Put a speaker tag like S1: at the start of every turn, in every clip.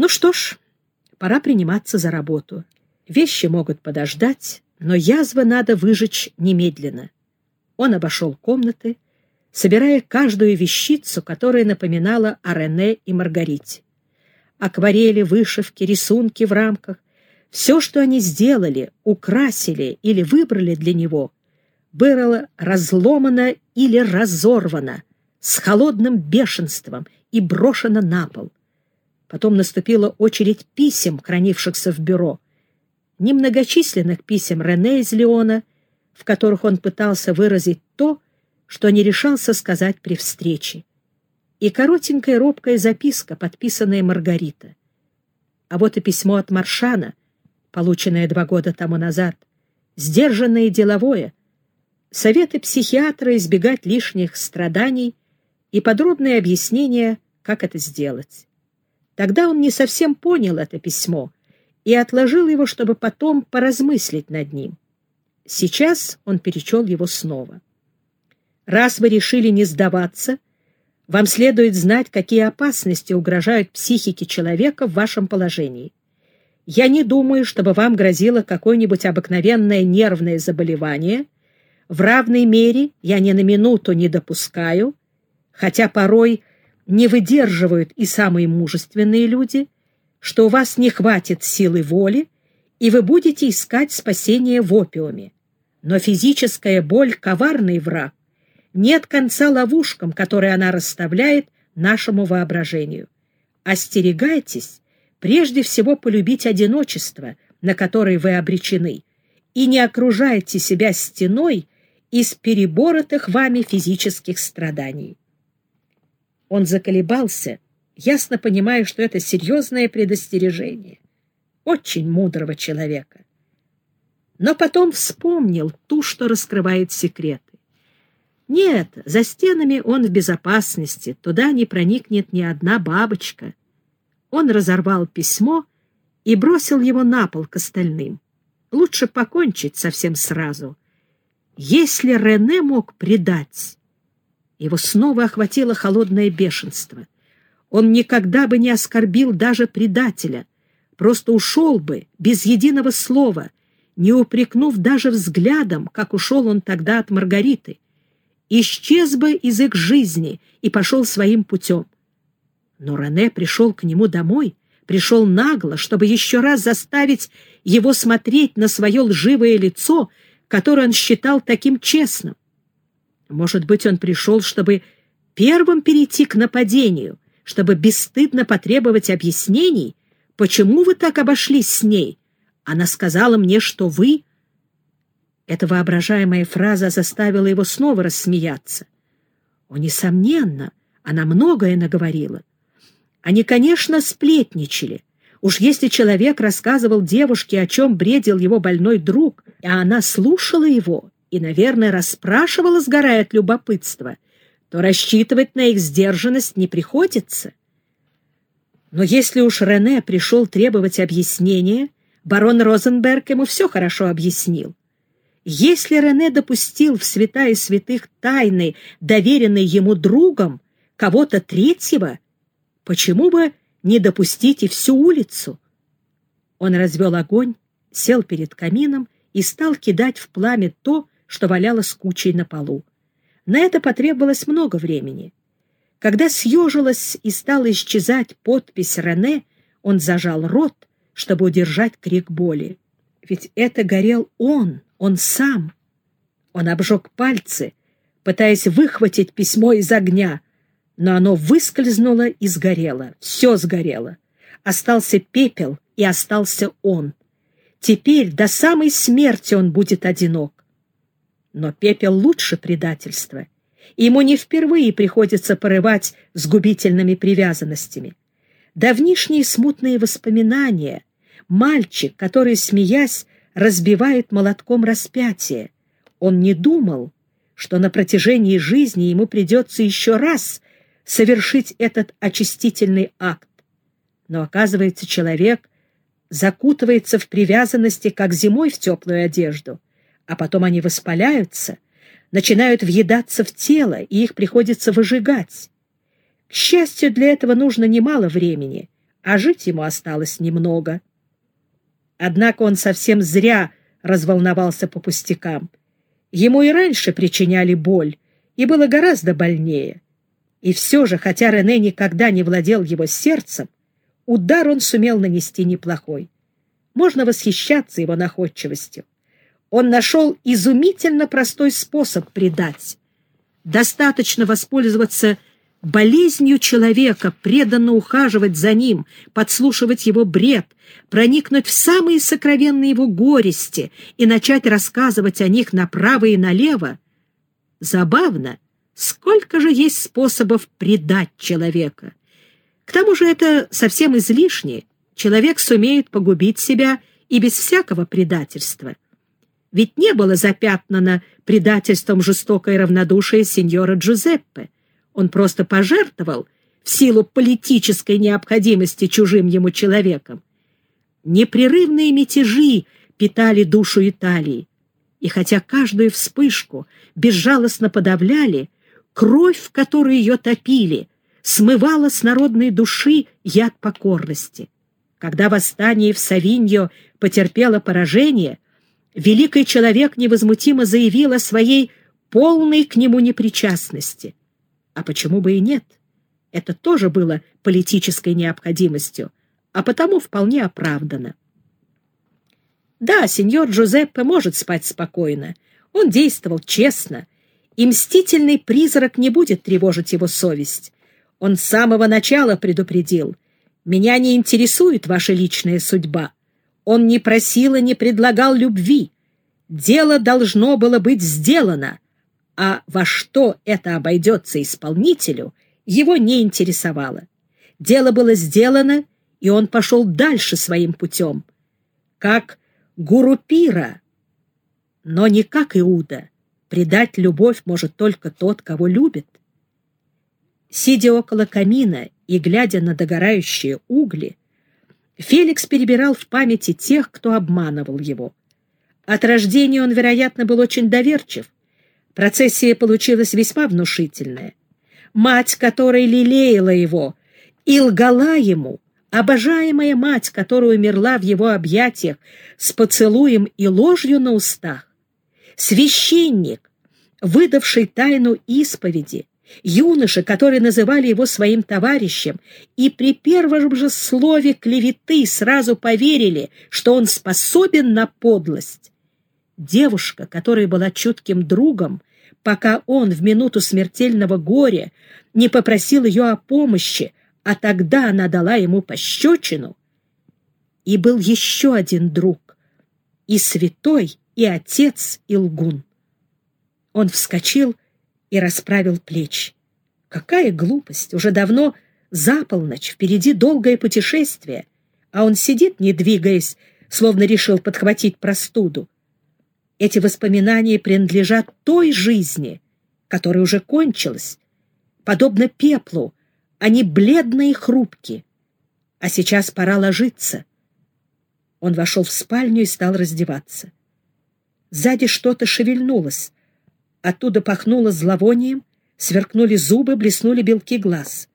S1: Ну что ж, пора приниматься за работу. Вещи могут подождать, но язвы надо выжечь немедленно. Он обошел комнаты, собирая каждую вещицу, которая напоминала о Рене и Маргарите. Акварели, вышивки, рисунки в рамках, все, что они сделали, украсили или выбрали для него, было разломано или разорвано с холодным бешенством и брошено на пол. Потом наступила очередь писем, хранившихся в бюро. Немногочисленных писем Рене из Леона, в которых он пытался выразить то, что не решался сказать при встрече. И коротенькая робкая записка, подписанная Маргарита. А вот и письмо от Маршана, полученное два года тому назад, сдержанное и деловое, советы психиатра избегать лишних страданий и подробные объяснения, как это сделать. Тогда он не совсем понял это письмо и отложил его, чтобы потом поразмыслить над ним. Сейчас он перечел его снова. «Раз вы решили не сдаваться, вам следует знать, какие опасности угрожают психике человека в вашем положении. Я не думаю, чтобы вам грозило какое-нибудь обыкновенное нервное заболевание. В равной мере я ни на минуту не допускаю, хотя порой не выдерживают и самые мужественные люди, что у вас не хватит силы воли, и вы будете искать спасение в опиуме. Но физическая боль — коварный враг. Нет конца ловушкам, которые она расставляет нашему воображению. Остерегайтесь прежде всего полюбить одиночество, на которое вы обречены, и не окружайте себя стеной из переборотых вами физических страданий. Он заколебался, ясно понимая, что это серьезное предостережение. Очень мудрого человека. Но потом вспомнил ту, что раскрывает секреты. Нет, за стенами он в безопасности, туда не проникнет ни одна бабочка. Он разорвал письмо и бросил его на пол к остальным. Лучше покончить совсем сразу. Если Рене мог предать, его снова охватило холодное бешенство. Он никогда бы не оскорбил даже предателя, просто ушел бы без единого слова, не упрекнув даже взглядом, как ушел он тогда от Маргариты. Исчез бы из их жизни и пошел своим путем. Но Рене пришел к нему домой, пришел нагло, чтобы еще раз заставить его смотреть на свое лживое лицо, которое он считал таким честным. Может быть, он пришел, чтобы первым перейти к нападению, чтобы бесстыдно потребовать объяснений, почему вы так обошлись с ней. Она сказала мне, что вы... Эта воображаемая фраза заставила его снова рассмеяться. О, несомненно, она многое наговорила. Они, конечно, сплетничали. Уж если человек рассказывал девушке, о чем бредил его больной друг, а она слушала его и, наверное, расспрашивала, сгорая от любопытства, то рассчитывать на их сдержанность не приходится. Но если уж Рене пришел требовать объяснения, барон Розенберг ему все хорошо объяснил. Если Рене допустил в святая святых тайны, доверенной ему другом, кого-то третьего, почему бы не допустить и всю улицу? Он развел огонь, сел перед камином и стал кидать в пламя то, что валялось кучей на полу. На это потребовалось много времени. Когда съежилась и стала исчезать подпись Рене, он зажал рот, чтобы удержать крик боли. Ведь это горел он, он сам. Он обжег пальцы, пытаясь выхватить письмо из огня, но оно выскользнуло и сгорело. Все сгорело. Остался пепел, и остался он. Теперь до самой смерти он будет одинок. Но пепел лучше предательства. Ему не впервые приходится порывать с губительными привязанностями. Давнишние смутные воспоминания, мальчик, который, смеясь, разбивает молотком распятие. Он не думал, что на протяжении жизни ему придется еще раз совершить этот очистительный акт. Но, оказывается, человек закутывается в привязанности, как зимой в теплую одежду — а потом они воспаляются, начинают въедаться в тело, и их приходится выжигать. К счастью, для этого нужно немало времени, а жить ему осталось немного. Однако он совсем зря разволновался по пустякам. Ему и раньше причиняли боль, и было гораздо больнее. И все же, хотя Рене никогда не владел его сердцем, удар он сумел нанести неплохой. Можно восхищаться его находчивостью. Он нашел изумительно простой способ предать. Достаточно воспользоваться болезнью человека, преданно ухаживать за ним, подслушивать его бред, проникнуть в самые сокровенные его горести и начать рассказывать о них направо и налево, забавно, сколько же есть способов предать человека. К тому же это совсем излишне. Человек сумеет погубить себя и без всякого предательства. Ведь не было запятнано предательством жестокое равнодушие сеньора Джузеппе. Он просто пожертвовал в силу политической необходимости чужим ему человеком. Непрерывные мятежи питали душу Италии, и хотя каждую вспышку безжалостно подавляли, кровь, в которой ее топили, смывала с народной души яд покорности. Когда восстание в Савиньо потерпело поражение, великий человек невозмутимо заявил о своей полной к нему непричастности. А почему бы и нет? Это тоже было политической необходимостью, а потому вполне оправдано. Да, сеньор Джузеппе может спать спокойно. Он действовал честно, и мстительный призрак не будет тревожить его совесть. Он с самого начала предупредил. «Меня не интересует ваша личная судьба. Он не просил и не предлагал любви. Дело должно было быть сделано, а во что это обойдется исполнителю, его не интересовало. Дело было сделано, и он пошел дальше своим путем, как гуру пира, но не как Иуда. Предать любовь может только тот, кого любит. Сидя около камина и глядя на догорающие угли, Феликс перебирал в памяти тех, кто обманывал его. От рождения он, вероятно, был очень доверчив, Процессия получилась весьма внушительная. Мать, которая лелеяла его и лгала ему, обожаемая мать, которая умерла в его объятиях с поцелуем и ложью на устах, священник, выдавший тайну исповеди, юноша, которые называли его своим товарищем, и при первом же слове клеветы сразу поверили, что он способен на подлость. Девушка, которая была чутким другом, пока он в минуту смертельного горя не попросил ее о помощи, а тогда она дала ему пощечину. И был еще один друг, и святой, и отец, и лгун. Он вскочил и расправил плечи. Какая глупость! Уже давно за полночь, впереди долгое путешествие, а он сидит, не двигаясь, словно решил подхватить простуду. Эти воспоминания принадлежат той жизни, которая уже кончилась. Подобно пеплу, они бледные и хрупкие. А сейчас пора ложиться. Он вошел в спальню и стал раздеваться. Сзади что-то шевельнулось. Оттуда пахнуло зловонием, сверкнули зубы, блеснули белки глаз.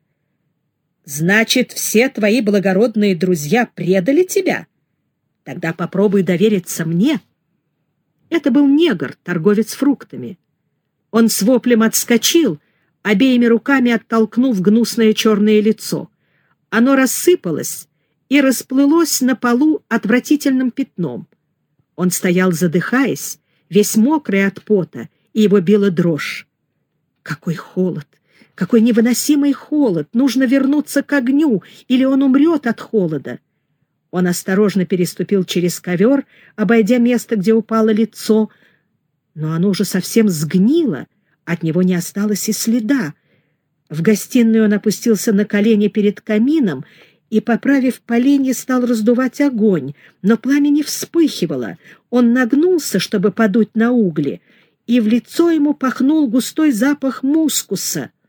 S1: «Значит, все твои благородные друзья предали тебя? Тогда попробуй довериться мне». Это был негр, торговец фруктами. Он с воплем отскочил, обеими руками оттолкнув гнусное черное лицо. Оно рассыпалось и расплылось на полу отвратительным пятном. Он стоял, задыхаясь, весь мокрый от пота, и его била дрожь. Какой холод! Какой невыносимый холод! Нужно вернуться к огню, или он умрет от холода. Он осторожно переступил через ковер, обойдя место, где упало лицо, но оно уже совсем сгнило, от него не осталось и следа. В гостиную он опустился на колени перед камином и, поправив поленье, стал раздувать огонь, но пламя не вспыхивало. Он нагнулся, чтобы подуть на угли, и в лицо ему пахнул густой запах мускуса —